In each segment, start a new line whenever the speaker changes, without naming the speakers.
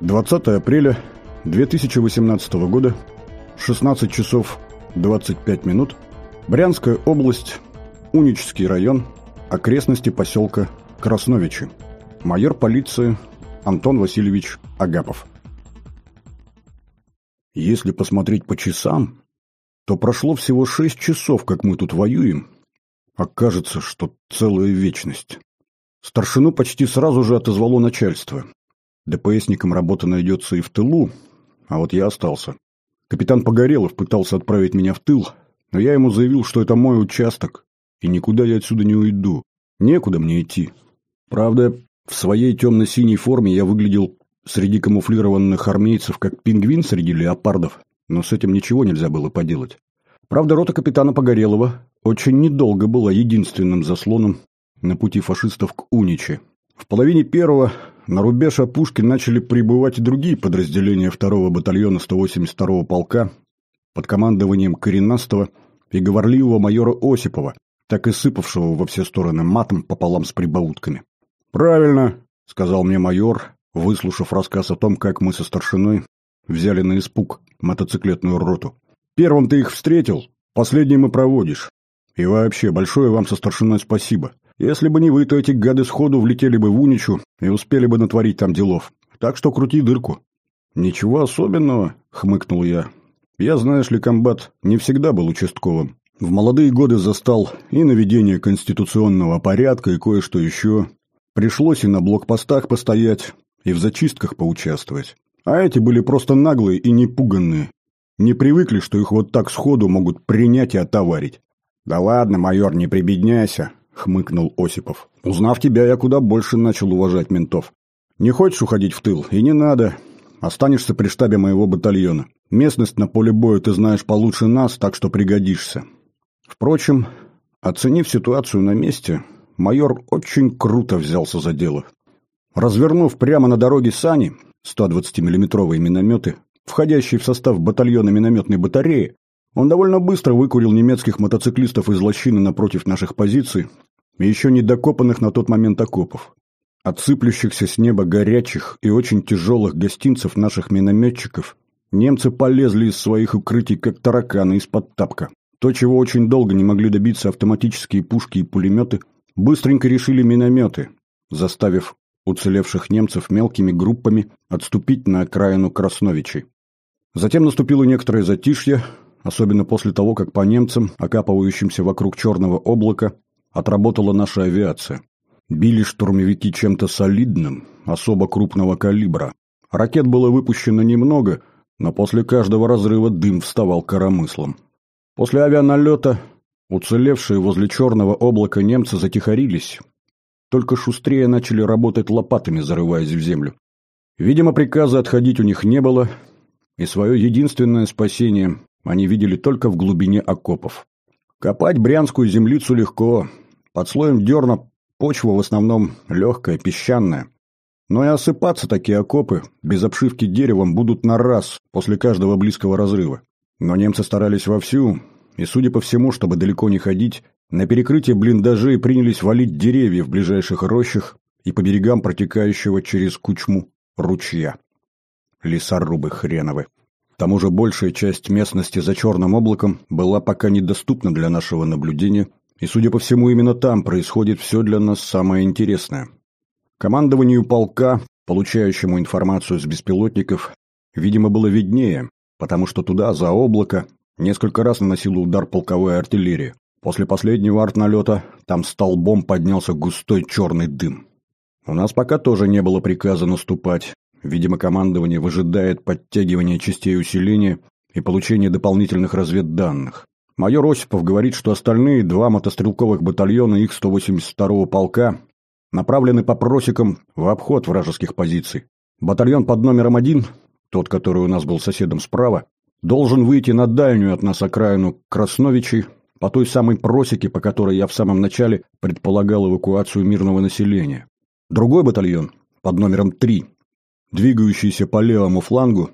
20 апреля 2018 года, 16 часов 25 минут, Брянская область, Унический район, окрестности поселка Красновичи. Майор полиции Антон Васильевич Агапов. Если посмотреть по часам, то прошло всего 6 часов, как мы тут воюем, а кажется, что целая вечность. Старшину почти сразу же отозвало начальство. ДПСникам работа найдется и в тылу, а вот я остался. Капитан Погорелов пытался отправить меня в тыл, но я ему заявил, что это мой участок, и никуда я отсюда не уйду. Некуда мне идти. Правда, в своей темно-синей форме я выглядел среди камуфлированных армейцев как пингвин среди леопардов, но с этим ничего нельзя было поделать. Правда, рота капитана Погорелова очень недолго была единственным заслоном на пути фашистов к Униче. В половине первого на рубеж опушки начали прибывать и другие подразделения 2-го батальона 182-го полка под командованием коренастого и говорливого майора Осипова, так и сыпавшего во все стороны матом пополам с прибаутками. «Правильно», — сказал мне майор, выслушав рассказ о том, как мы со старшиной взяли на испуг мотоциклетную роту. «Первым ты их встретил, последним и проводишь. И вообще, большое вам со старшиной спасибо. Если бы не вы, то эти гады сходу влетели бы в Уничу и успели бы натворить там делов. Так что крути дырку». «Ничего особенного», — хмыкнул я. «Я, знаешь ли, комбат, не всегда был участковым. В молодые годы застал и наведение конституционного порядка, и кое-что еще. Пришлось и на блокпостах постоять, и в зачистках поучаствовать. А эти были просто наглые и непуганные. Не привыкли, что их вот так сходу могут принять и отоварить. «Да ладно, майор, не прибедняйся», — хмыкнул Осипов. «Узнав тебя, я куда больше начал уважать ментов. Не хочешь уходить в тыл? И не надо. Останешься при штабе моего батальона. Местность на поле боя ты знаешь получше нас, так что пригодишься». Впрочем, оценив ситуацию на месте, майор очень круто взялся за дело. Развернув прямо на дороге сани, 120 миллиметровые минометы, входящие в состав батальона минометной батареи, он довольно быстро выкурил немецких мотоциклистов из лощины напротив наших позиций и еще не докопанных на тот момент окопов. От сыплющихся с неба горячих и очень тяжелых гостинцев наших минометчиков немцы полезли из своих укрытий, как тараканы из-под тапка. То, чего очень долго не могли добиться автоматические пушки и пулеметы, быстренько решили минометы, заставив уцелевших немцев мелкими группами отступить на окраину Красновичей. Затем наступило некоторое затишье, особенно после того, как по немцам, окапывающимся вокруг черного облака, отработала наша авиация. Били штурмовики чем-то солидным, особо крупного калибра. Ракет было выпущено немного, но после каждого разрыва дым вставал коромыслом. После авианалета уцелевшие возле черного облака немцы затихарились, только шустрее начали работать лопатами, зарываясь в землю. Видимо, приказа отходить у них не было, и свое единственное спасение они видели только в глубине окопов. Копать брянскую землицу легко. Под слоем дерна почва в основном легкая, песчаная. Но и осыпаться такие окопы без обшивки деревом будут на раз после каждого близкого разрыва. Но немцы старались вовсю, и, судя по всему, чтобы далеко не ходить, на перекрытие блиндажей принялись валить деревья в ближайших рощах и по берегам протекающего через кучму ручья. Лесорубы хреновы тому же большая часть местности за черным облаком была пока недоступна для нашего наблюдения, и, судя по всему, именно там происходит все для нас самое интересное. Командованию полка, получающему информацию с беспилотников, видимо, было виднее, потому что туда, за облако, несколько раз наносила удар полковая артиллерия. После последнего артналета там столбом поднялся густой черный дым. У нас пока тоже не было приказа наступать, Видимо, командование выжидает подтягивания частей усиления и получения дополнительных разведданных. Майор Осипов говорит, что остальные два мотострелковых батальона их 182-го полка направлены по просекам в обход вражеских позиций. Батальон под номером один, тот, который у нас был соседом справа, должен выйти на дальнюю от нас окраину Красновичей по той самой просеке, по которой я в самом начале предполагал эвакуацию мирного населения. Другой батальон под номером 3 двигающийся по левому флангу,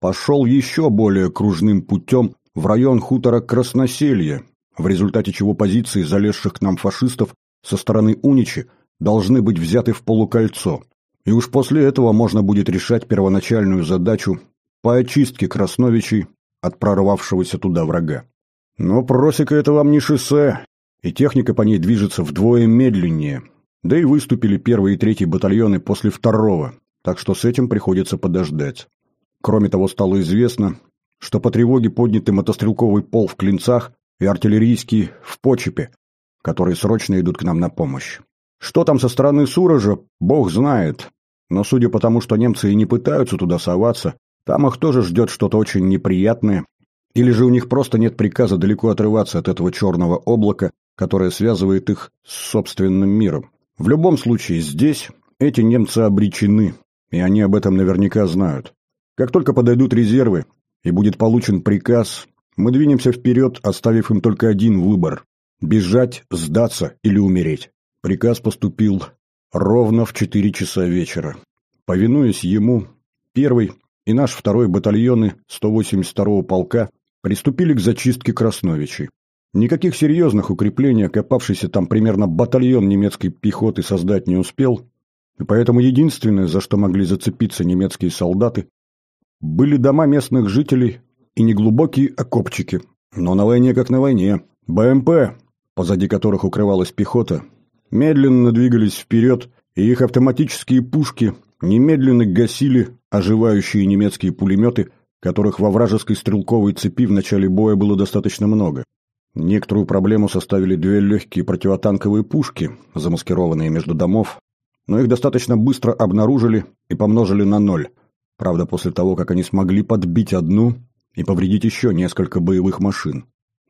пошел еще более кружным путем в район хутора Красноселье, в результате чего позиции залезших к нам фашистов со стороны Уничи должны быть взяты в полукольцо. и уж после этого можно будет решать первоначальную задачу по очистке Красновичей от прорвавшегося туда врага. Но просека это вам не шоссе, и техника по ней движется вдвое медленнее, да и выступили первый и третий батальоны после второго, так что с этим приходится подождать. Кроме того, стало известно, что по тревоге подняты мотострелковый пол в Клинцах и артиллерийский в Почепе, которые срочно идут к нам на помощь. Что там со стороны Суража, бог знает, но судя по тому, что немцы и не пытаются туда соваться, там их тоже ждет что-то очень неприятное, или же у них просто нет приказа далеко отрываться от этого черного облака, которое связывает их с собственным миром. В любом случае, здесь эти немцы обречены, и они об этом наверняка знают. Как только подойдут резервы и будет получен приказ, мы двинемся вперед, оставив им только один выбор – бежать, сдаться или умереть. Приказ поступил ровно в 4 часа вечера. Повинуясь ему, первый и наш второй батальоны 182-го полка приступили к зачистке Красновичей. Никаких серьезных укреплений, окопавшийся там примерно батальон немецкой пехоты создать не успел, и поэтому единственное, за что могли зацепиться немецкие солдаты, были дома местных жителей и неглубокие окопчики. Но на войне как на войне. БМП, позади которых укрывалась пехота, медленно двигались вперед, и их автоматические пушки немедленно гасили оживающие немецкие пулеметы, которых во вражеской стрелковой цепи в начале боя было достаточно много. Некоторую проблему составили две легкие противотанковые пушки, замаскированные между домов, но их достаточно быстро обнаружили и помножили на ноль. Правда, после того, как они смогли подбить одну и повредить еще несколько боевых машин.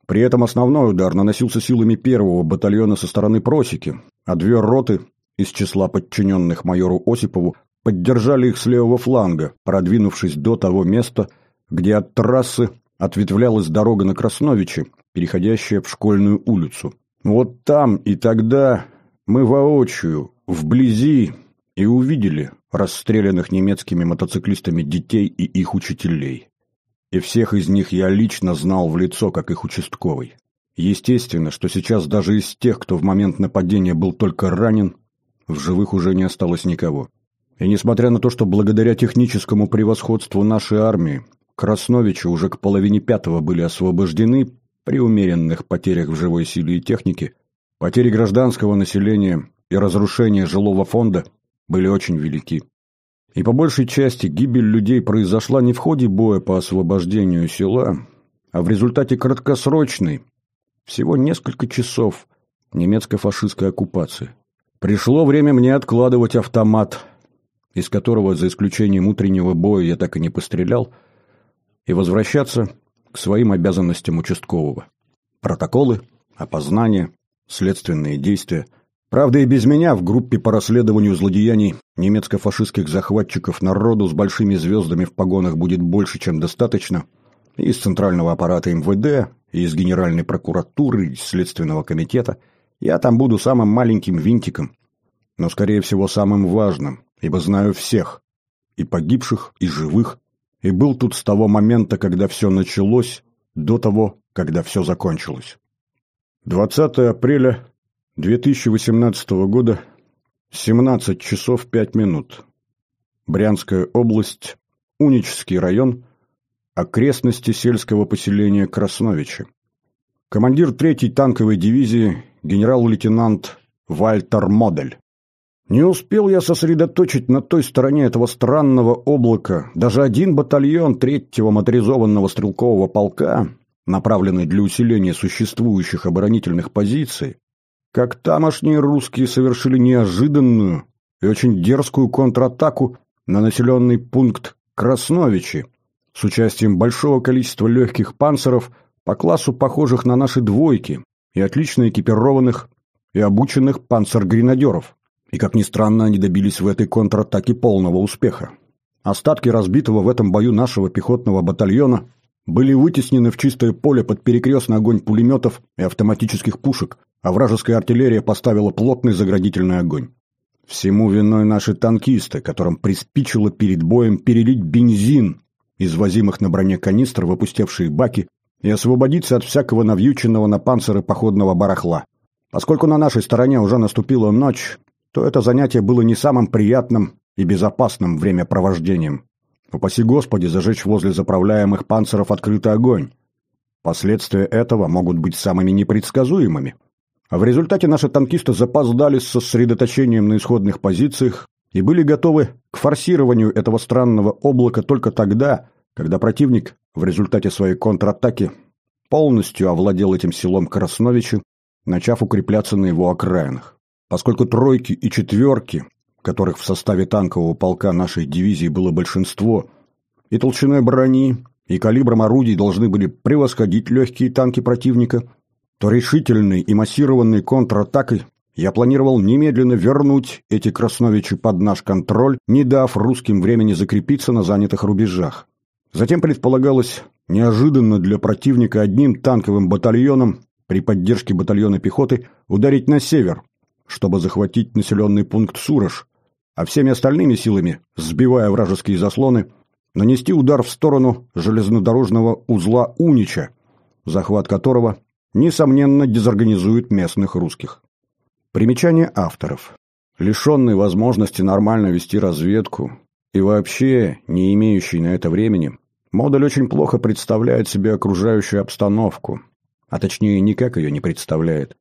При этом основной удар наносился силами первого батальона со стороны просеки, а две роты из числа подчиненных майору Осипову поддержали их с левого фланга, продвинувшись до того места, где от трассы ответвлялась дорога на Красновичи, переходящая в школьную улицу. Вот там и тогда мы воочию, вблизи, и увидели расстрелянных немецкими мотоциклистами детей и их учителей. И всех из них я лично знал в лицо, как их участковый. Естественно, что сейчас даже из тех, кто в момент нападения был только ранен, в живых уже не осталось никого. И несмотря на то, что благодаря техническому превосходству нашей армии Красновичи уже к половине пятого были освобождены при умеренных потерях в живой силе и технике, потери гражданского населения и разрушение жилого фонда были очень велики. И по большей части гибель людей произошла не в ходе боя по освобождению села, а в результате краткосрочной, всего несколько часов, немецко-фашистской оккупации. Пришло время мне откладывать автомат, из которого, за исключением утреннего боя, я так и не пострелял, и возвращаться к своим обязанностям участкового. Протоколы, опознание, следственные действия. Правда, и без меня в группе по расследованию злодеяний немецко-фашистских захватчиков народу с большими звездами в погонах будет больше, чем достаточно. Из центрального аппарата МВД, из Генеральной прокуратуры, из Следственного комитета. Я там буду самым маленьким винтиком, но, скорее всего, самым важным, ибо знаю всех, и погибших, и живых, и был тут с того момента, когда все началось, до того, когда все закончилось. 20 апреля 2018 года, 17 часов 5 минут. Брянская область, Унический район, окрестности сельского поселения Красновичи. Командир 3-й танковой дивизии генерал-лейтенант Вальтер Модель. Не успел я сосредоточить на той стороне этого странного облака даже один батальон третьего моторизованного стрелкового полка, направленный для усиления существующих оборонительных позиций, как тамошние русские совершили неожиданную и очень дерзкую контратаку на населенный пункт Красновичи с участием большого количества легких панцеров по классу похожих на наши двойки и отлично экипированных и обученных панцергренадеров. И, как ни странно, они добились в этой контратаке полного успеха. Остатки разбитого в этом бою нашего пехотного батальона были вытеснены в чистое поле под перекрестный огонь пулеметов и автоматических пушек, а вражеская артиллерия поставила плотный заградительный огонь. Всему виной наши танкисты, которым приспичило перед боем перелить бензин из возимых на броне канистр в баки и освободиться от всякого навьюченного на панциры походного барахла. Поскольку на нашей стороне уже наступила ночь, то это занятие было не самым приятным и безопасным времяпровождением. Упаси Господи зажечь возле заправляемых панциров открытый огонь. Последствия этого могут быть самыми непредсказуемыми. А в результате наши танкисты запоздали с сосредоточением на исходных позициях и были готовы к форсированию этого странного облака только тогда, когда противник в результате своей контратаки полностью овладел этим селом Красновичи, начав укрепляться на его окраинах. Поскольку тройки и четверки, которых в составе танкового полка нашей дивизии было большинство, и толщиной брони, и калибром орудий должны были превосходить легкие танки противника, то решительной и массированной контратакой я планировал немедленно вернуть эти Красновичи под наш контроль, не дав русским времени закрепиться на занятых рубежах. Затем предполагалось неожиданно для противника одним танковым батальоном при поддержке батальона пехоты ударить на север, чтобы захватить населенный пункт Сурож, а всеми остальными силами, сбивая вражеские заслоны, нанести удар в сторону железнодорожного узла Унича, захват которого, несомненно, дезорганизует местных русских. Примечание авторов. Лишенный возможности нормально вести разведку и вообще не имеющий на это времени, модуль очень плохо представляет себе окружающую обстановку, а точнее никак ее не представляет.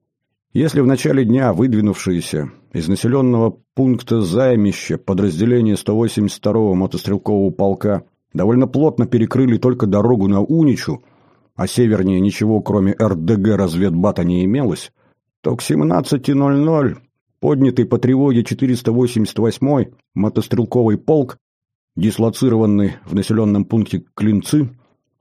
Если в начале дня выдвинувшиеся из населенного пункта Займище подразделение 182-го мотострелкового полка довольно плотно перекрыли только дорогу на Уничу, а севернее ничего, кроме РДГ разведбата не имелось, то к 17.00 поднятый по тревоге 488-й мотострелковый полк, дислоцированный в населенном пункте Клинцы,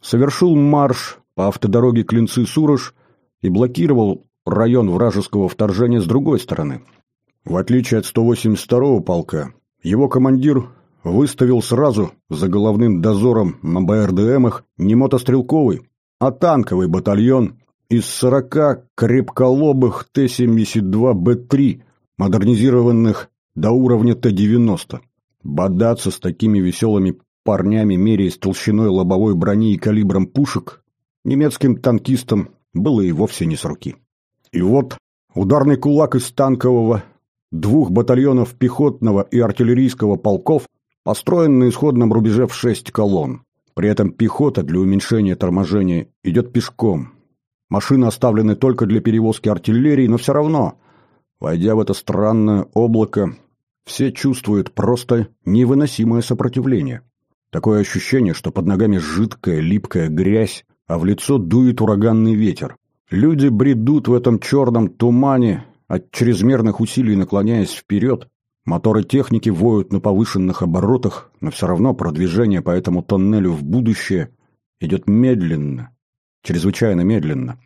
совершил марш по автодороге Клинцы-Сурож и блокировал район вражеского вторжения с другой стороны. В отличие от 182-го полка, его командир выставил сразу за головным дозором на БРДМах не мотострелковый, а танковый батальон из 40 крепколобых Т-72Б3, модернизированных до уровня Т-90. Бодаться с такими веселыми парнями, меряясь толщиной лобовой брони и калибром пушек, немецким танкистам было и вовсе не с руки. И вот ударный кулак из танкового, двух батальонов пехотного и артиллерийского полков построен на исходном рубеже в шесть колонн. При этом пехота для уменьшения торможения идет пешком. Машины оставлены только для перевозки артиллерии, но все равно, войдя в это странное облако, все чувствуют просто невыносимое сопротивление. Такое ощущение, что под ногами жидкая, липкая грязь, а в лицо дует ураганный ветер. Люди бредут в этом черном тумане, от чрезмерных усилий наклоняясь вперед. Моторы техники воют на повышенных оборотах, но все равно продвижение по этому тоннелю в будущее идет медленно, чрезвычайно медленно,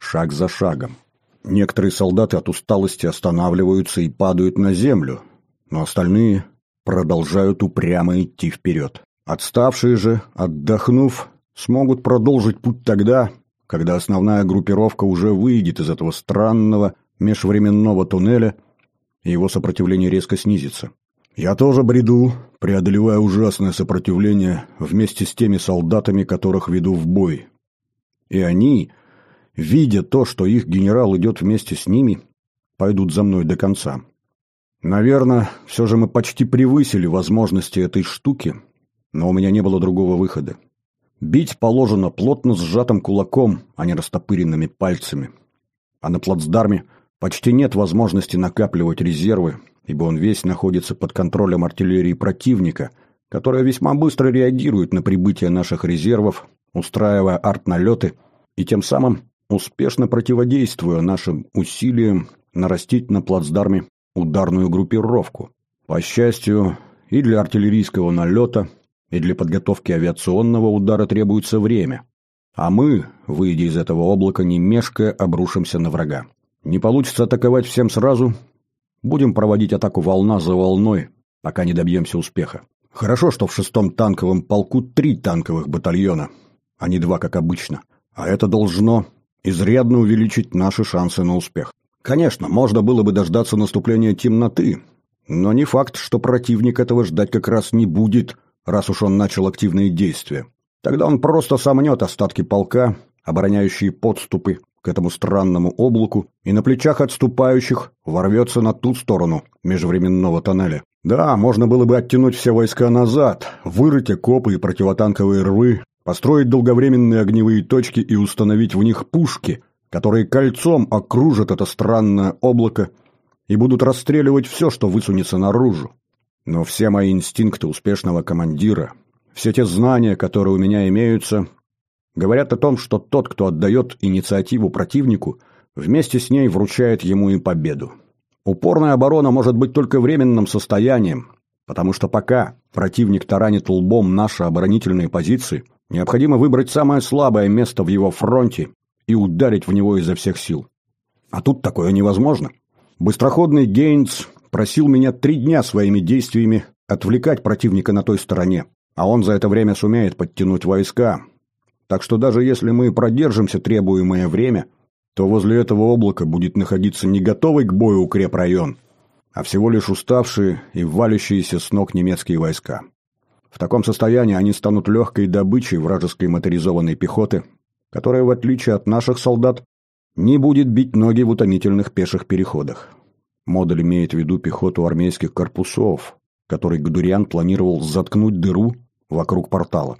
шаг за шагом. Некоторые солдаты от усталости останавливаются и падают на землю, но остальные продолжают упрямо идти вперед. Отставшие же, отдохнув, смогут продолжить путь тогда, когда основная группировка уже выйдет из этого странного межвременного туннеля, и его сопротивление резко снизится. Я тоже бреду, преодолевая ужасное сопротивление вместе с теми солдатами, которых веду в бой. И они, видя то, что их генерал идет вместе с ними, пойдут за мной до конца. Наверное, все же мы почти превысили возможности этой штуки, но у меня не было другого выхода. Бить положено плотно сжатым кулаком, а не растопыренными пальцами. А на плацдарме почти нет возможности накапливать резервы, ибо он весь находится под контролем артиллерии противника, которая весьма быстро реагирует на прибытие наших резервов, устраивая артналеты и тем самым успешно противодействуя нашим усилиям нарастить на плацдарме ударную группировку. По счастью, и для артиллерийского налета, и для подготовки авиационного удара требуется время. А мы, выйдя из этого облака, не мешкая, обрушимся на врага. Не получится атаковать всем сразу, будем проводить атаку волна за волной, пока не добьемся успеха. Хорошо, что в шестом танковом полку три танковых батальона, а не два, как обычно. А это должно изрядно увеличить наши шансы на успех. Конечно, можно было бы дождаться наступления темноты, но не факт, что противник этого ждать как раз не будет – раз уж он начал активные действия. Тогда он просто сомнет остатки полка, обороняющие подступы к этому странному облаку, и на плечах отступающих ворвется на ту сторону межвременного тоннеля. Да, можно было бы оттянуть все войска назад, вырыть окопы и противотанковые рвы, построить долговременные огневые точки и установить в них пушки, которые кольцом окружат это странное облако и будут расстреливать все, что высунется наружу. Но все мои инстинкты успешного командира, все те знания, которые у меня имеются, говорят о том, что тот, кто отдает инициативу противнику, вместе с ней вручает ему и победу. Упорная оборона может быть только временным состоянием, потому что пока противник таранит лбом наши оборонительные позиции, необходимо выбрать самое слабое место в его фронте и ударить в него изо всех сил. А тут такое невозможно. Быстроходный Гейнс просил меня три дня своими действиями отвлекать противника на той стороне, а он за это время сумеет подтянуть войска. Так что даже если мы продержимся требуемое время – то возле этого облака будет находиться не готовый к бою укрепрайон, а всего лишь уставшие и валящиеся с ног немецкие войска. В таком состоянии они станут легкой добычей вражеской моторизованной пехоты, которая, в отличие от наших солдат, не будет бить ноги в утомительных пеших переходах. Модуль имеет в виду пехоту армейских корпусов, который Гадурян планировал заткнуть дыру вокруг портала.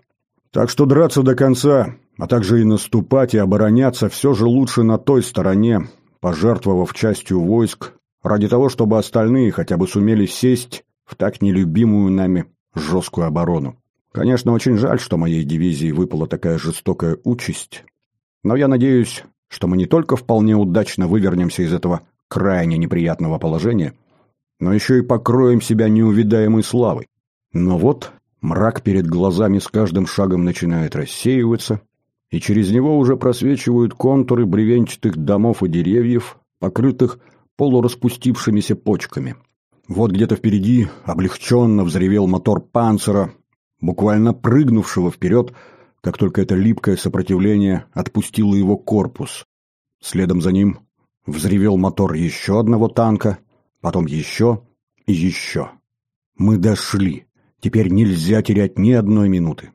Так что драться до конца а также и наступать и обороняться все же лучше на той стороне, пожертвовав частью войск, ради того, чтобы остальные хотя бы сумели сесть в так нелюбимую нами жесткую оборону. Конечно, очень жаль, что моей дивизии выпала такая жестокая участь, но я надеюсь, что мы не только вполне удачно вывернемся из этого крайне неприятного положения, но еще и покроем себя неувидаемой славой. Но вот мрак перед глазами с каждым шагом начинает рассеиваться, и через него уже просвечивают контуры бревенчатых домов и деревьев, покрытых полураспустившимися почками. Вот где-то впереди облегченно взревел мотор панцера, буквально прыгнувшего вперед, как только это липкое сопротивление отпустило его корпус. Следом за ним взревел мотор еще одного танка, потом еще и еще. Мы дошли. Теперь нельзя терять ни одной минуты.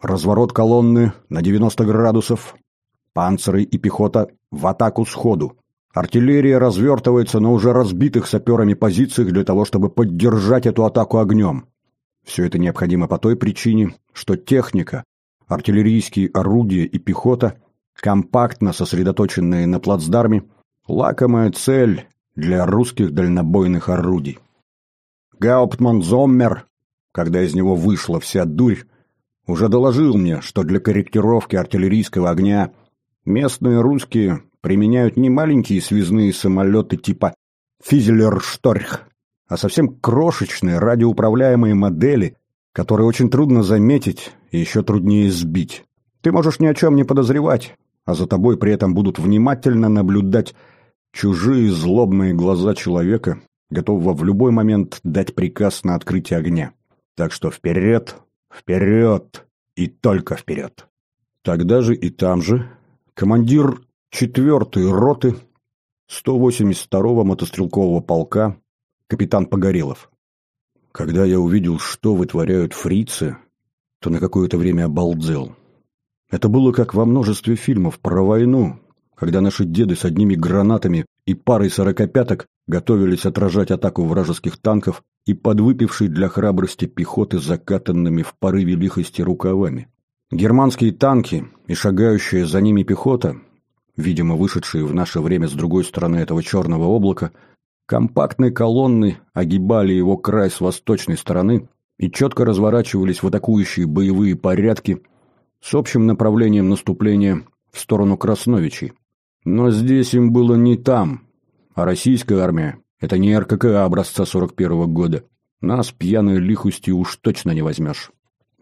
Разворот колонны на 90 градусов. Панциры и пехота в атаку сходу. Артиллерия развертывается на уже разбитых саперами позициях для того, чтобы поддержать эту атаку огнем. Все это необходимо по той причине, что техника, артиллерийские орудия и пехота, компактно сосредоточенные на плацдарме, лакомая цель для русских дальнобойных орудий. Гауптман Зоммер, когда из него вышла вся дурь, уже доложил мне, что для корректировки артиллерийского огня местные русские применяют не маленькие связные самолеты типа «Физелершторх», а совсем крошечные радиоуправляемые модели, которые очень трудно заметить и еще труднее сбить. Ты можешь ни о чем не подозревать, а за тобой при этом будут внимательно наблюдать чужие злобные глаза человека, готового в любой момент дать приказ на открытие огня. Так что вперед, Вперед! И только вперед! Тогда же и там же командир четвертой роты 182-го мотострелкового полка капитан Погорелов. Когда я увидел, что вытворяют фрицы, то на какое-то время обалдел. Это было как во множестве фильмов про войну, когда наши деды с одними гранатами и парой сорокопяток готовились отражать атаку вражеских танков и подвыпившей для храбрости пехоты закатанными в порыве лихости рукавами. Германские танки и шагающая за ними пехота, видимо, вышедшие в наше время с другой стороны этого черного облака, компактной колонны огибали его край с восточной стороны и четко разворачивались в атакующие боевые порядки с общим направлением наступления в сторону Красновичей. Но здесь им было не там, а российская армия это не РККА образца 41-го года. Нас пьяной лихостью уж точно не возьмешь.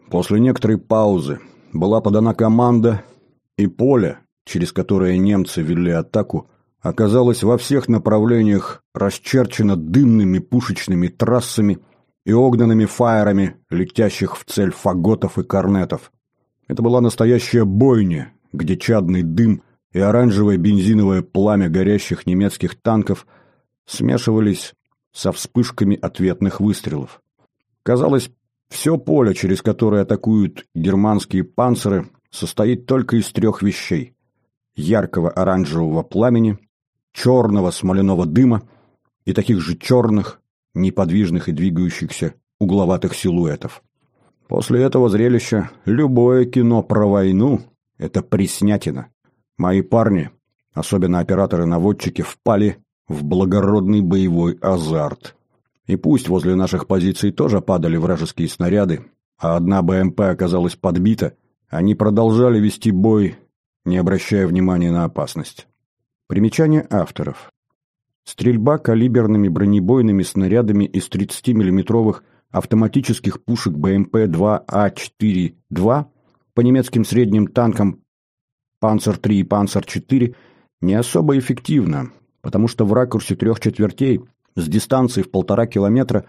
После некоторой паузы была подана команда, и поле, через которое немцы вели атаку, оказалось во всех направлениях расчерчено дымными пушечными трассами и огненными фаерами, летящих в цель фаготов и корнетов. Это была настоящая бойня, где чадный дым и оранжевое бензиновое пламя горящих немецких танков – смешивались со вспышками ответных выстрелов. Казалось, все поле, через которое атакуют германские панциры, состоит только из трех вещей – яркого оранжевого пламени, черного смоляного дыма и таких же черных, неподвижных и двигающихся угловатых силуэтов. После этого зрелища любое кино про войну — это приснятина. Мои парни, особенно операторы-наводчики, впали в благородный боевой азарт. И пусть возле наших позиций тоже падали вражеские снаряды, а одна БМП оказалась подбита, они продолжали вести бой, не обращая внимания на опасность. Примечание авторов. Стрельба калиберными бронебойными снарядами из 30 миллиметровых автоматических пушек БМП-2А4-2 по немецким средним танкам «Панцер-3» и «Панцер-4» не особо эффективно, потому что в ракурсе трех четвертей с дистанции в полтора километра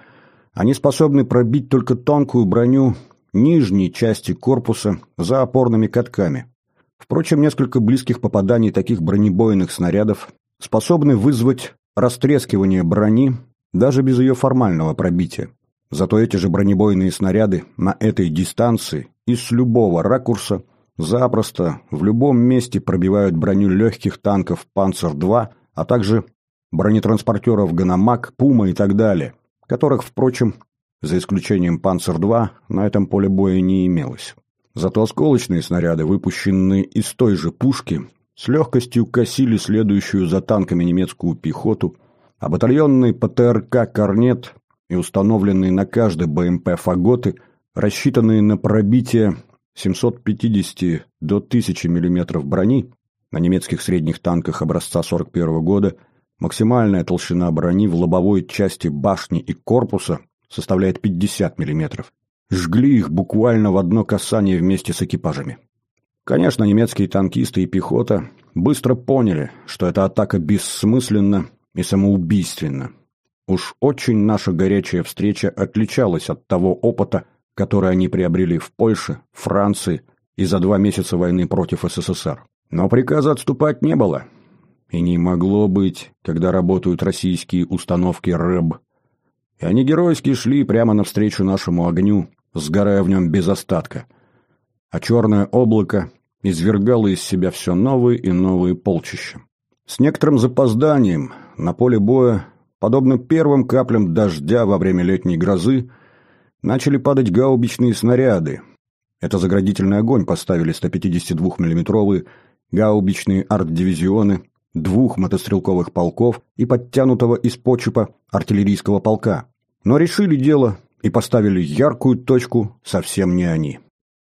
они способны пробить только тонкую броню нижней части корпуса за опорными катками. Впрочем, несколько близких попаданий таких бронебойных снарядов способны вызвать растрескивание брони даже без ее формального пробития. Зато эти же бронебойные снаряды на этой дистанции и с любого ракурса запросто в любом месте пробивают броню легких танков «Панцер-2», а также бронетранспортеров «Ганомаг», «Пума» и так далее, которых, впрочем, за исключением «Панцер-2», на этом поле боя не имелось. Зато осколочные снаряды, выпущенные из той же пушки, с легкостью косили следующую за танками немецкую пехоту, а батальонный ПТРК «Корнет» и установленные на каждой БМП фаготы, рассчитанные на пробитие 750 до 1000 мм брони, на немецких средних танках образца 41 года максимальная толщина брони в лобовой части башни и корпуса составляет 50 мм. Жгли их буквально в одно касание вместе с экипажами. Конечно, немецкие танкисты и пехота быстро поняли, что эта атака бессмысленна и самоубийственна. Уж очень наша горячая встреча отличалась от того опыта, который они приобрели в Польше, Франции и за два месяца войны против СССР. Но приказа отступать не было. И не могло быть, когда работают российские установки РЭБ. И они геройски шли прямо навстречу нашему огню, сгорая в нем без остатка. А черное облако извергало из себя все новые и новые полчища. С некоторым запозданием на поле боя подобно первым каплям дождя во время летней грозы, начали падать гаубичные снаряды. Это заградительный огонь поставили 152 миллиметровые гаубичные арт-дивизионы двух мотострелковых полков и подтянутого из почепа артиллерийского полка. Но решили дело и поставили яркую точку совсем не они.